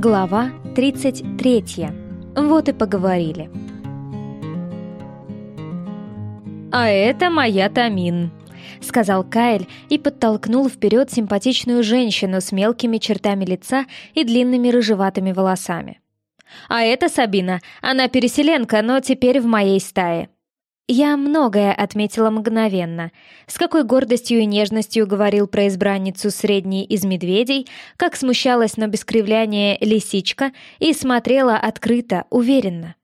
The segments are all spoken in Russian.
Глава 33. Вот и поговорили. «А это моя Тамин», — сказал Кайл и подтолкнул вперед симпатичную женщину с мелкими чертами лица и длинными рыжеватыми волосами. «А это Сабина, она переселенка, но теперь в моей стае». Я многое отметила мгновенно. С какой гордостью и нежностью говорил про избранницу средней из медведей, как смущалась на бескривляние лисичка и смотрела открыто, уверенно.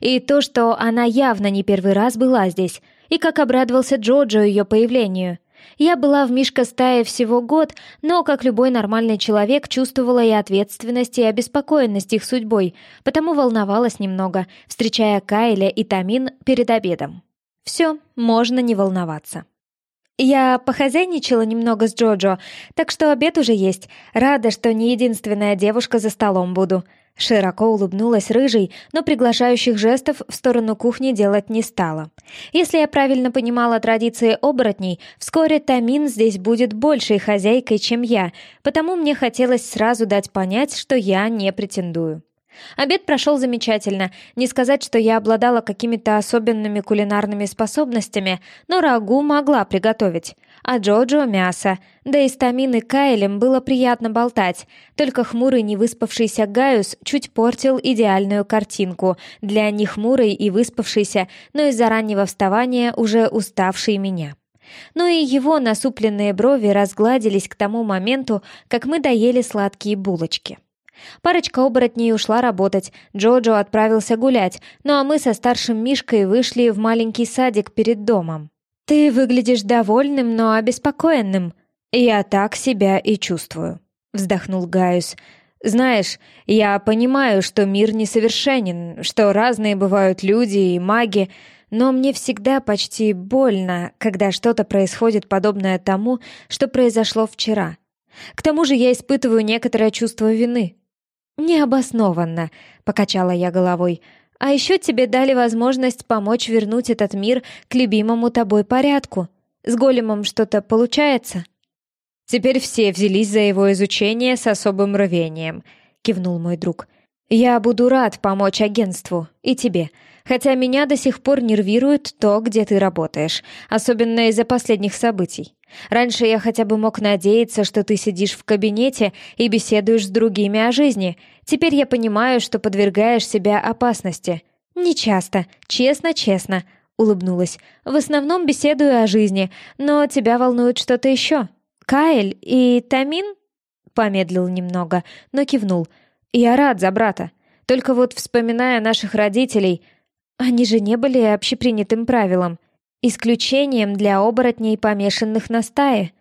И то, что она явно не первый раз была здесь, и как обрадовался Джоджо ее появлению. Я была в Мишка стае всего год, но, как любой нормальный человек, чувствовала и ответственность, и обеспокоенность их судьбой, потому волновалась немного, встречая Кайля и Тамин перед обедом. Все, можно не волноваться. Я похозяйничала немного с Джоджо, так что обед уже есть. Рада, что не единственная девушка за столом буду. Широко улыбнулась рыжий, но приглашающих жестов в сторону кухни делать не стала. Если я правильно понимала традиции оборотней, вскоре Тамин здесь будет большей хозяйкой, чем я, потому мне хотелось сразу дать понять, что я не претендую. Обед прошел замечательно. Не сказать, что я обладала какими-то особенными кулинарными способностями, но рагу могла приготовить. А Джоджо — мясо. Да и с Тамин и Кайлем было приятно болтать. Только хмурый невыспавшийся Гaius чуть портил идеальную картинку. Для нехмурой и выспавшейся, но из-за раннего вставания уже уставшей меня. Но и его насупленные брови разгладились к тому моменту, как мы доели сладкие булочки. Парочка оборотней ушла работать, Джоджо отправился гулять, ну а мы со старшим Мишкой вышли в маленький садик перед домом. «Ты выглядишь довольным, но обеспокоенным». «Я так себя и чувствую», — вздохнул Гaius. «Знаешь, я понимаю, что мир несовершенен, что разные бывают люди и маги, но мне всегда почти больно, когда что-то происходит подобное тому, что произошло вчера. К тому же я испытываю некоторое чувство вины. «Необоснованно», — покачала я головой. «А еще тебе дали возможность помочь вернуть этот мир к любимому тобой порядку. С големом что-то получается?» «Теперь все взялись за его изучение с особым рвением», — кивнул мой друг. «Я буду рад помочь агентству и тебе, хотя меня до сих пор нервирует то, где ты работаешь, особенно из-за последних событий. Раньше я хотя бы мог надеяться, что ты сидишь в кабинете и беседуешь с другими о жизни. Теперь я понимаю, что подвергаешь себя опасности. Не часто, честно-честно, улыбнулась. В основном беседую о жизни, но тебя волнует что-то еще. Каэль и Тамин? Помедлил немного, но кивнул. Я рад за брата. Только вот вспоминая наших родителей, они же не были общепринятым правилом. Исключением для оборотней, помешанных на стае?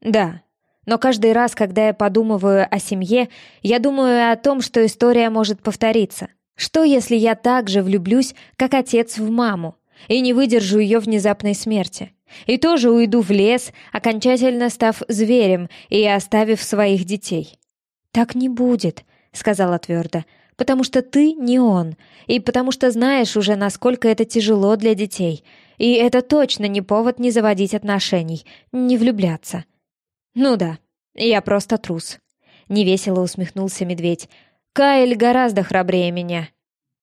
Да. Но каждый раз, когда я подумываю о семье, я думаю о том, что история может повториться. Что, если я так же влюблюсь, как отец в маму, и не выдержу ее внезапной смерти? И тоже уйду в лес, окончательно став зверем и оставив своих детей. «Так не будет», — сказала твердо, — «потому что ты не он, и потому что знаешь уже, насколько это тяжело для детей, и это точно не повод не заводить отношений, не влюбляться. Ну да, я просто трус. Невесело усмехнулся медведь. Каэль гораздо храбрее меня.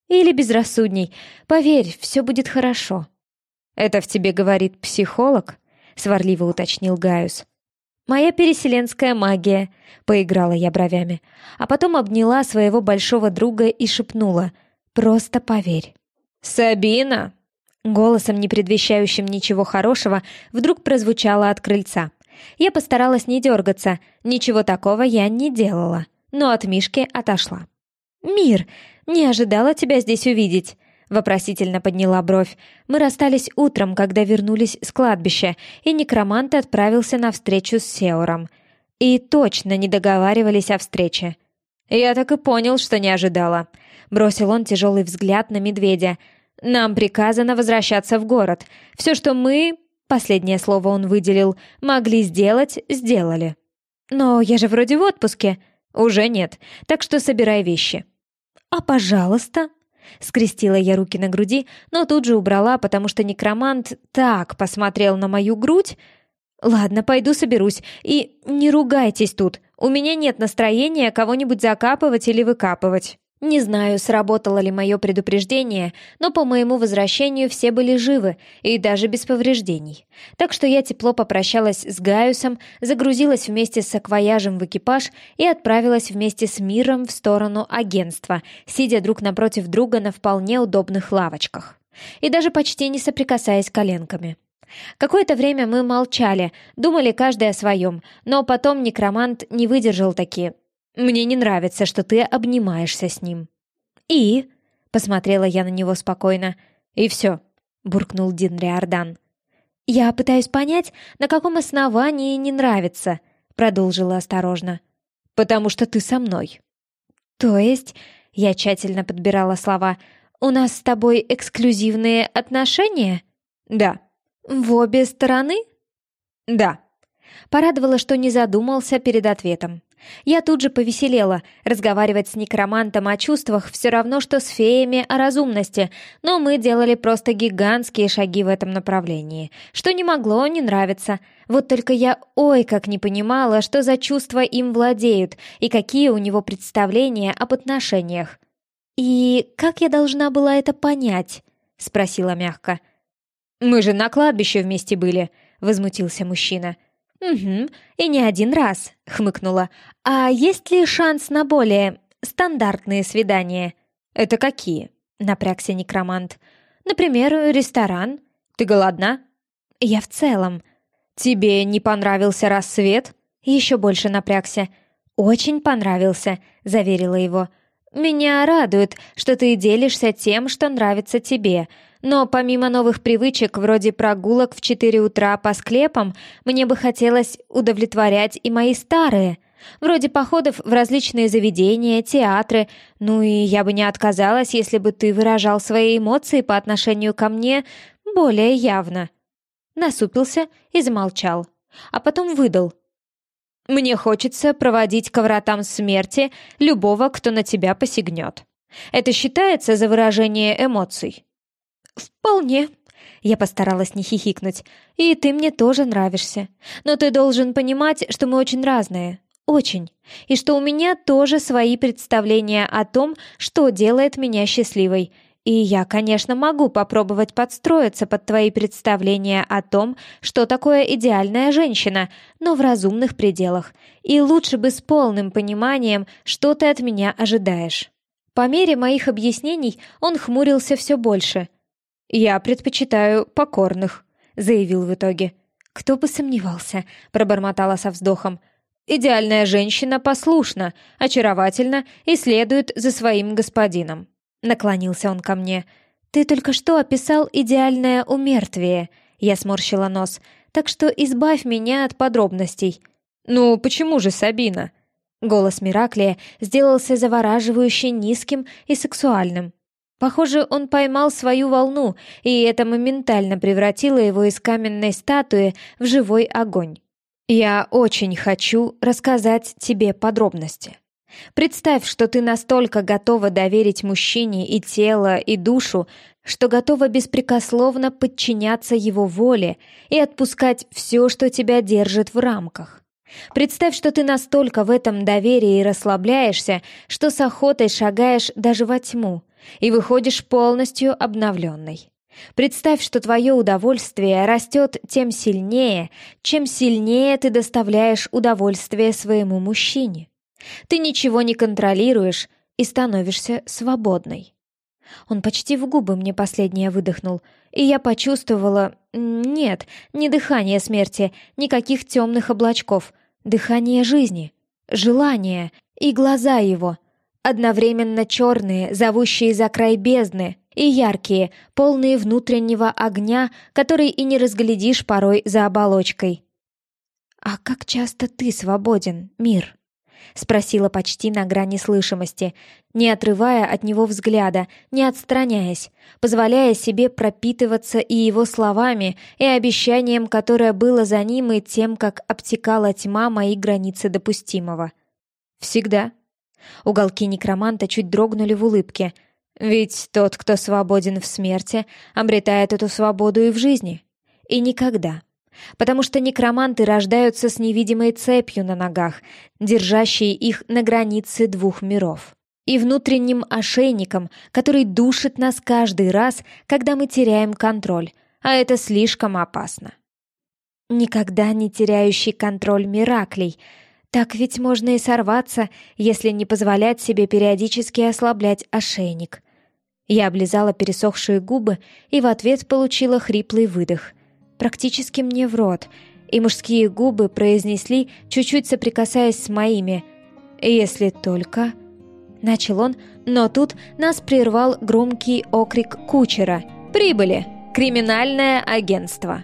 Или безрассудней. Поверь, все будет хорошо. Это в тебе говорит психолог? Сварливо уточнил Гaius. «Моя переселенская магия», — поиграла я бровями, а потом обняла своего большого друга и шепнула «Просто поверь». «Сабина!» Голосом, не предвещающим ничего хорошего, вдруг прозвучало от крыльца. Я постаралась не дергаться, ничего такого я не делала, но от Мишки отошла. «Мир, не ожидала тебя здесь увидеть», — вопросительно подняла бровь. Мы расстались утром, когда вернулись с кладбища, и некромант отправился на встречу с Сеором. И точно не договаривались о встрече. «Я так и понял, что не ожидала», — бросил он тяжелый взгляд на медведя — нам приказано возвращаться в город. Все, что мы, последнее слово он выделил, могли сделать, сделали. Но я же вроде в отпуске. Уже нет, так что собирай вещи. А пожалуйста, Скрестила я руки на груди, но тут же убрала, потому что некромант так посмотрел на мою грудь. Ладно, пойду соберусь. И не ругайтесь тут, У меня нет настроения кого-нибудь закапывать или выкапывать. Не знаю, сработало ли мое предупреждение, но по моему возвращению все были живы и даже без повреждений. Так что я тепло попрощалась с Гаюсом, загрузилась вместе с саквояжем в экипаж и отправилась вместе с Миром в сторону агентства, сидя друг напротив друга на вполне удобных лавочках. И даже почти не соприкасаясь коленками. Какое-то время мы молчали, думали каждый о своем, но потом некромант не выдержал такие мне не нравится, что ты обнимаешься с ним». «И?» — посмотрела я на него спокойно. «И все», — буркнул Дин Риордан. «Я пытаюсь понять, на каком основании не нравится», — продолжила осторожно. «Потому что ты со мной». «То есть...» — я тщательно подбирала слова. «У нас с тобой эксклюзивные отношения?» «Да». «В обе стороны?» «Да». Порадовала, что не задумался перед ответом. Я тут же повеселела. Разговаривать с некромантом о чувствах все равно, что с феями о разумности, но мы делали просто гигантские шаги в этом направлении, что не могло не нравиться. Вот только я ой как не понимала, что за чувства им владеют и какие у него представления об отношениях. «И как я должна была это понять?» — спросила мягко. «Мы же на кладбище вместе были», — возмутился мужчина. — «Угу, и не один раз», — хмыкнула. «А есть ли шанс на более стандартные свидания?» «Это какие?» — напрягся некромант. «Например, ресторан. Ты голодна?» «Я в целом». «Тебе не понравился рассвет?» Еще больше напрягся. «Очень понравился», — заверила его. «Меня радует, что ты делишься тем, что нравится тебе. Но помимо новых привычек, вроде прогулок в 4 утра по склепам, мне бы хотелось удовлетворять и мои старые. Вроде походов в различные заведения, театры. Ну и я бы не отказалась, если бы ты выражал свои эмоции по отношению ко мне более явно. Насупился и замолчал. А потом выдал. «Мне хочется проводить к вратам смерти любого, кто на тебя посягнет. Это считается за выражение эмоций?» «Вполне». Я постаралась не хихикнуть. «И ты мне тоже нравишься. Но ты должен понимать, что мы очень разные. Очень. И что у меня тоже свои представления о том, что делает меня счастливой. И я, конечно, могу попробовать подстроиться под твои представления о том, что такое идеальная женщина, но в разумных пределах. И лучше бы с полным пониманием, что ты от меня ожидаешь». По мере моих объяснений он хмурился все больше – «Я предпочитаю покорных», — заявил в итоге. «Кто бы сомневался», — пробормотала со вздохом. «Идеальная женщина послушна, очаровательна и следует за своим господином». Наклонился он ко мне. «Ты только что описал идеальное умертвие», — я сморщила нос. «Так что избавь меня от подробностей». «Ну, почему же Сабина?» Голос Мираклия сделался завораживающе низким и сексуальным. Похоже, он поймал свою волну, и это моментально превратило его из каменной статуи в живой огонь. «Я очень хочу рассказать тебе подробности. Представь, что ты настолько готова доверить мужчине и тело, и душу, что готова беспрекословно подчиняться его воле и отпускать все, что тебя держит в рамках. Представь, что ты настолько в этом доверии расслабляешься, что с охотой шагаешь даже во тьму, и выходишь полностью обновленной. Представь, что твое удовольствие растет тем сильнее, чем сильнее ты доставляешь удовольствие своему мужчине. Ты ничего не контролируешь и становишься свободной. Он почти в губы мне последнее выдохнул, и я почувствовала... Нет, не дыхание смерти, никаких темных облачков, дыхание жизни, желание и глаза его — Одновременно черные, зовущие за край бездны, и яркие, полные внутреннего огня, который и не разглядишь порой за оболочкой. «А как часто ты свободен, мир?» — спросила почти на грани слышимости, не отрывая от него взгляда, не отстраняясь, позволяя себе пропитываться и его словами, и обещанием, которое было за ним, и тем, как обтекала тьма мои границы допустимого. «Всегда», Уголки некроманта чуть дрогнули в улыбке. Ведь тот, кто свободен в смерти, обретает эту свободу и в жизни. И никогда, Потому что некроманты рождаются с невидимой цепью на ногах, держащей их на границе двух миров. И внутренним ошейником, который душит нас каждый раз, когда мы теряем контроль, а это слишком опасно. Никогда не теряющий контроль Мираклей. Так ведь можно и сорваться, если не позволять себе периодически ослаблять ошейник. Я облизала пересохшие губы и в ответ получила хриплый выдох. Практически мне в рот, и мужские губы произнесли, чуть-чуть соприкасаясь с моими. «Если только...» Начал он, но тут нас прервал громкий окрик кучера. «Прибыли! Криминальное агентство!»